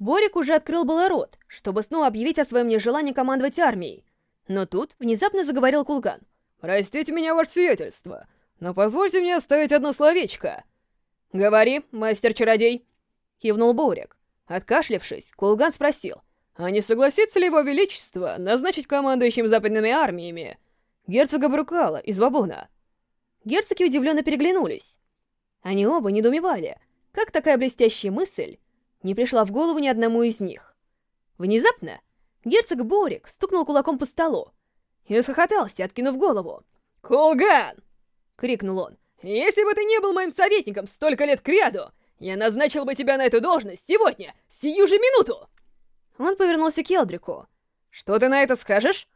Борик уже открыл было рот, чтобы снова объявить о своем нежелании командовать армией. Но тут внезапно заговорил Кулган. «Простите меня, ваше сиятельство, но позвольте мне оставить одно словечко». «Говори, мастер-чародей», — кивнул Борик. Откашлявшись, Кулган спросил. «А не согласится ли его величество назначить командующим западными армиями герцога Брукала из Вабуна?» Герцоги удивленно переглянулись. Они оба недоумевали, как такая блестящая мысль не пришла в голову ни одному из них. Внезапно герцог Борик стукнул кулаком по столу и расхохотался, откинув голову. «Кулган!» — крикнул он. «Если бы ты не был моим советником столько лет кряду, я назначил бы тебя на эту должность сегодня, сию же минуту!» Он повернулся к Елдрику. «Что ты на это скажешь?»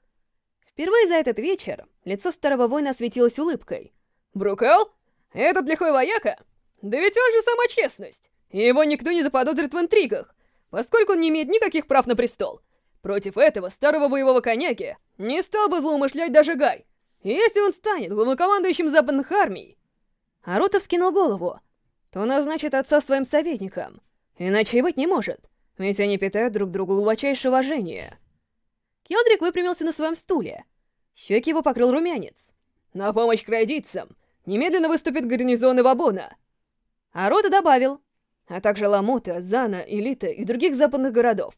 Впервые за этот вечер лицо старого воина осветилось улыбкой. «Брукал? Этот лихой вояка? Да ведь он же сама честность! И его никто не заподозрит в интригах, поскольку он не имеет никаких прав на престол. Против этого старого боевого коняки не стал бы злоумышлять даже Гай, если он станет главнокомандующим западных армий. Арутов скинул голову. То назначит отца своим советником. Иначе и быть не может, ведь они питают друг другу глубочайшее уважение. Келдрик выпрямился на своем стуле. Щеки его покрыл румянец. «На помощь крайдийцам немедленно выступит гарнизон Ивабона!» А Рота добавил, а также Ламута, Зана, Элита и других западных городов.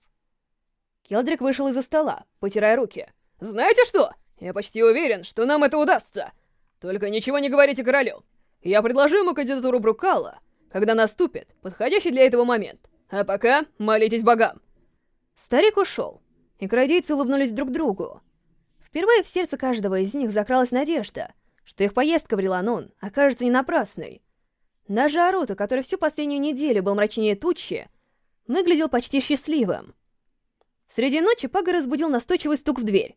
Келдрик вышел из-за стола, потирая руки. «Знаете что? Я почти уверен, что нам это удастся. Только ничего не говорите королю. Я предложу ему кандидатуру Брукала, когда наступит подходящий для этого момент. А пока молитесь богам». Старик ушел, и крадейцы улыбнулись друг другу. Впервые в сердце каждого из них закралась надежда, что их поездка в Риланон окажется не напрасной. Даже Аруто, который всю последнюю неделю был мрачнее тучи, выглядел почти счастливым. Среди ночи Пага разбудил настойчивый стук в дверь.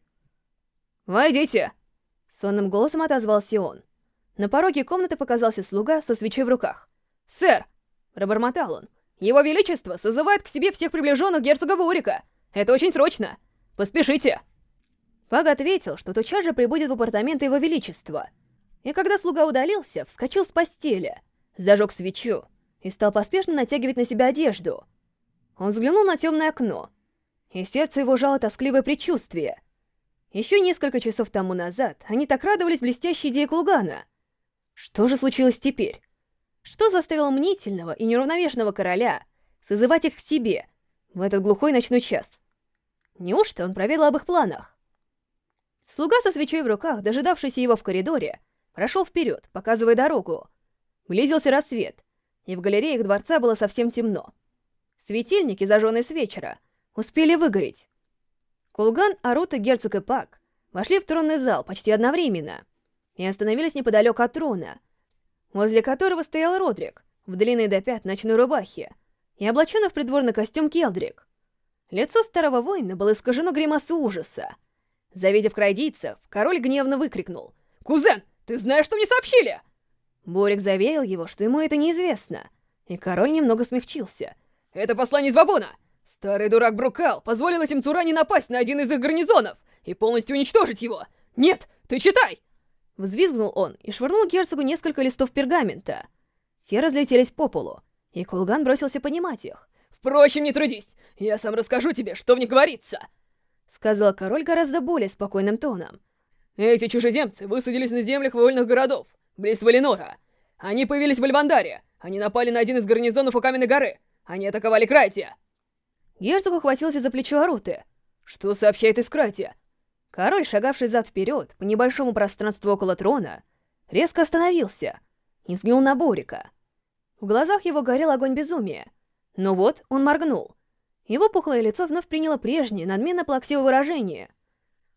«Войдите!» — сонным голосом отозвался он. На пороге комнаты показался слуга со свечой в руках. «Сэр!» — пробормотал он. «Его Величество созывает к себе всех приближенных герцога Бурика. Это очень срочно! Поспешите!» Паг ответил, что тотчас же прибудет в апартаменты Его Величества. И когда слуга удалился, вскочил с постели, зажег свечу и стал поспешно натягивать на себя одежду. Он взглянул на темное окно, и сердце его жало тоскливое предчувствие. Еще несколько часов тому назад они так радовались блестящей идее Кулгана — что же случилось теперь? Что заставило мнительного и неравновешенного короля созывать их к себе в этот глухой ночной час? Неужто он проведал об их планах? Слуга со свечой в руках, дожидавшийся его в коридоре, прошел вперед, показывая дорогу. Близился рассвет, и в галереях дворца было совсем темно. Светильники, зажженные с вечера, успели выгореть. Кулган, Арута, Герцог и Пак вошли в тронный зал почти одновременно — и остановились неподалеку от трона, возле которого стоял Родрик в длинной до пят ночной рубахе и облаченный в придворный костюм Келдрик. Лицо старого воина было искажено гримасой ужаса. Завидев крайдийцев, король гневно выкрикнул. «Кузен, ты знаешь, что мне сообщили?» Борик заверил его, что ему это неизвестно, и король немного смягчился. «Это послание Вабона! Старый дурак Брукал позволил этим Цуране напасть на один из их гарнизонов и полностью уничтожить его! Нет, ты читай!» Взвизгнул он и швырнул герцогу несколько листов пергамента. Те разлетелись по полу, и Кулган бросился понимать их. «Впрочем, не трудись, я сам расскажу тебе, что в них говорится!» Сказал король гораздо более спокойным тоном. «Эти чужеземцы высадились на землях вольных городов, близ Валинора. Они появились в Альвандаре, они напали на один из гарнизонов у Каменной горы, они атаковали Крайтия!» Герцог ухватился за плечо Аруты. «Что сообщает из Крайтия? Король, шагавший зад-вперед по небольшому пространству около трона, резко остановился и взглянул на Борика. В глазах его горел огонь безумия. Но вот он моргнул. Его пухлое лицо вновь приняло прежнее, надменно-плаксивое выражение.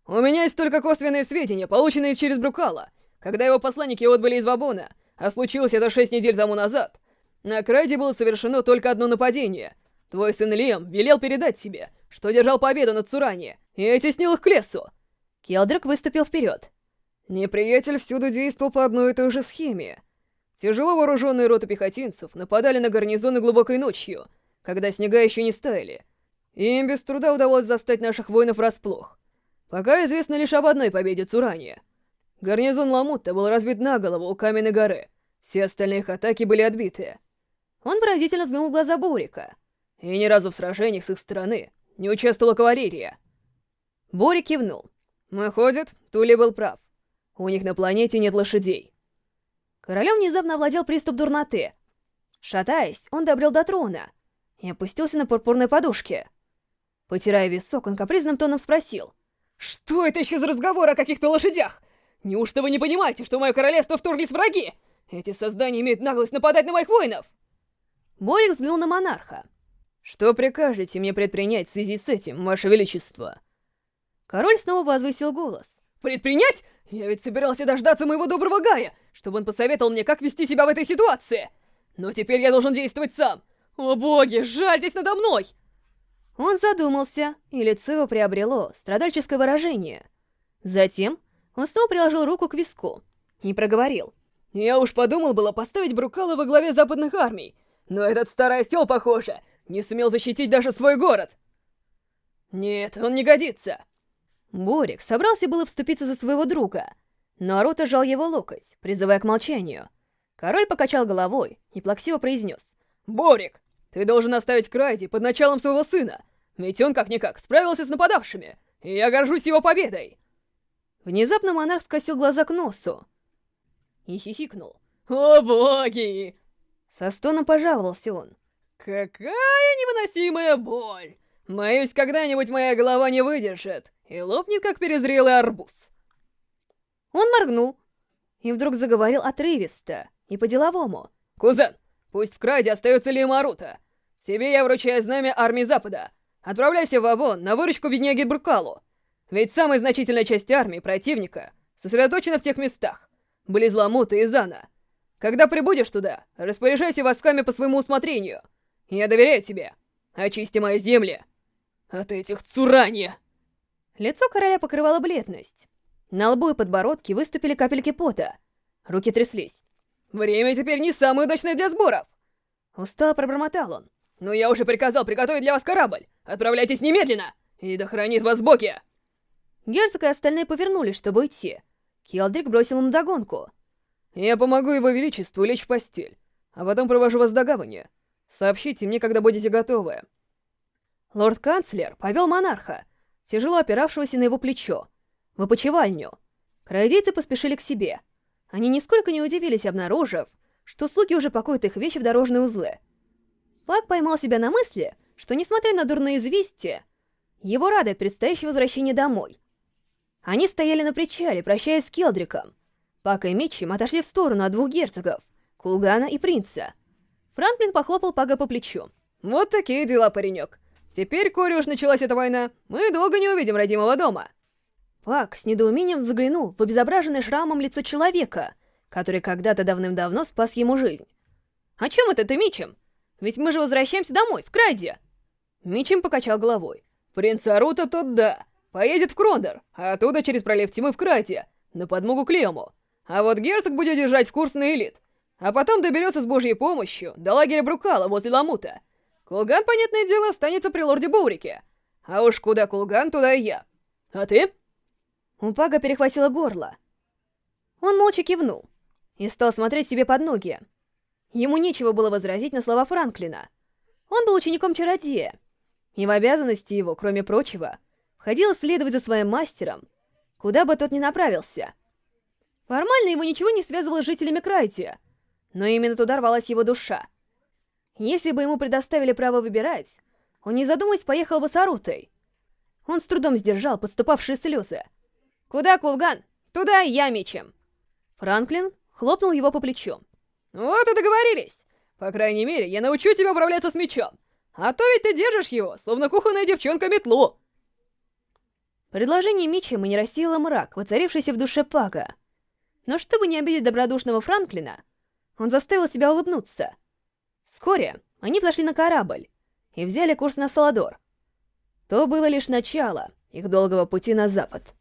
«У меня есть только косвенные сведения, полученные через Брукала. Когда его посланники отбыли из Вабона, а случилось это шесть недель тому назад, на Крайде было совершено только одно нападение. Твой сын Лиам велел передать себе, что держал победу над Цурани, и оттеснил их к лесу. Келдрик выступил вперед. Неприятель всюду действовал по одной и той же схеме. Тяжело вооруженные роты пехотинцев нападали на гарнизоны глубокой ночью, когда снега еще не стаяли. Им без труда удалось застать наших воинов врасплох. Пока известно лишь об одной победе Цурани. Гарнизон Ламутта был разбит на голову у Каменной горы. Все остальные их атаки были отбиты. Он выразительно взглянул глаза Бурика. и ни разу в сражениях с их стороны не участвовала кавалерия. Бори кивнул. Выходит, Тули был прав. У них на планете нет лошадей. Королем внезапно овладел приступ дурноты. Шатаясь, он добрел до трона и опустился на пурпурной подушке. Потирая висок, он капризным тоном спросил. «Что это еще за разговор о каких-то лошадях? Неужто вы не понимаете, что в мое королевство вторглись враги? Эти создания имеют наглость нападать на моих воинов!» Борик взглянул на монарха. «Что прикажете мне предпринять в связи с этим, ваше величество?» Король снова возвысил голос. «Предпринять? Я ведь собирался дождаться моего доброго Гая, чтобы он посоветовал мне, как вести себя в этой ситуации. Но теперь я должен действовать сам. О боги, жальтесь надо мной!» Он задумался, и лицо его приобрело страдальческое выражение. Затем он снова приложил руку к виску и проговорил. «Я уж подумал было поставить Брукала во главе западных армий, но этот старый осел, похоже, не сумел защитить даже свой город. Нет, он не годится. Борик собрался было вступиться за своего друга, но Арута жал его локоть, призывая к молчанию. Король покачал головой и плаксиво произнес. «Борик, ты должен оставить Крайди под началом своего сына, ведь он как-никак справился с нападавшими, и я горжусь его победой!» Внезапно монарх скосил глаза к носу и хихикнул. «О боги!» Со стоном пожаловался он. «Какая невыносимая боль! Боюсь, когда-нибудь моя голова не выдержит и лопнет, как перезрелый арбуз!» Он моргнул и вдруг заговорил отрывисто и по-деловому. «Кузен, пусть в Краде остается Лимарута. Тебе я вручаю знамя армии Запада. Отправляйся в Авон на выручку бедняги Брукалу. Ведь самая значительная часть армии противника сосредоточена в тех местах, близ Ламута и Зана. Когда прибудешь туда, распоряжайся войсками по своему усмотрению. Я доверяю тебе. Очисти мои земли от этих цурани!» Лицо короля покрывало бледность. На лбу и подбородке выступили капельки пота. Руки тряслись. «Время теперь не самое удачное для сборов!» Устало пробормотал он. «Но я уже приказал приготовить для вас корабль! Отправляйтесь немедленно! И да хранит вас боги!» Герцог и остальные повернулись, чтобы уйти. Келдрик бросил им догонку. Я помогу его величеству лечь в постель, а потом провожу вас до гавани. Сообщите мне, когда будете готовы». Лорд-канцлер повел монарха, тяжело опиравшегося на его плечо, в опочивальню. Крайдейцы поспешили к себе. Они нисколько не удивились, обнаружив, что слуги уже пакуют их вещи в дорожные узлы. Пак поймал себя на мысли, что, несмотря на дурные известия, его радует предстоящее возвращение домой. Они стояли на причале, прощаясь с Келдриком, Пак и Митчем отошли в сторону от двух герцогов, Кулгана и принца. Франклин похлопал Пага по плечу. «Вот такие дела, паренек. Теперь, коли уж началась эта война, мы долго не увидим родимого дома». Пак с недоумением взглянул в обезображенное шрамом лицо человека, который когда-то давным-давно спас ему жизнь. «О чем это ты, Мичем? Ведь мы же возвращаемся домой, в Крайде!» Мичем покачал головой. «Принц Арута тот да, поедет в Крондор, а оттуда через пролив Тьмы в Крайде, на подмогу Клеому. А вот герцог будет держать курс на элит. А потом доберется с божьей помощью до лагеря Брукала возле Ламута. Кулган, понятное дело, останется при лорде Бурике. А уж куда Кулган, туда и я. А ты? У Пага перехватило горло. Он молча кивнул и стал смотреть себе под ноги. Ему нечего было возразить на слова Франклина. Он был учеником чародея, и в обязанности его, кроме прочего, входило следовать за своим мастером, куда бы тот ни направился — Формально его ничего не связывало с жителями Крайтия, но именно туда рвалась его душа. Если бы ему предоставили право выбирать, он, не задумываясь, поехал бы с Арутой. Он с трудом сдержал подступавшие слезы. «Куда, Кулган? Туда я мечем!» Франклин хлопнул его по плечу. «Вот и договорились! По крайней мере, я научу тебя управляться с мечом! А то ведь ты держишь его, словно кухонная девчонка метлу!» Предложение Мичема не рассеяло мрак, воцарившийся в душе Пага. Но чтобы не обидеть добродушного Франклина, он заставил себя улыбнуться. Вскоре они взошли на корабль и взяли курс на Саладор. То было лишь начало их долгого пути на запад.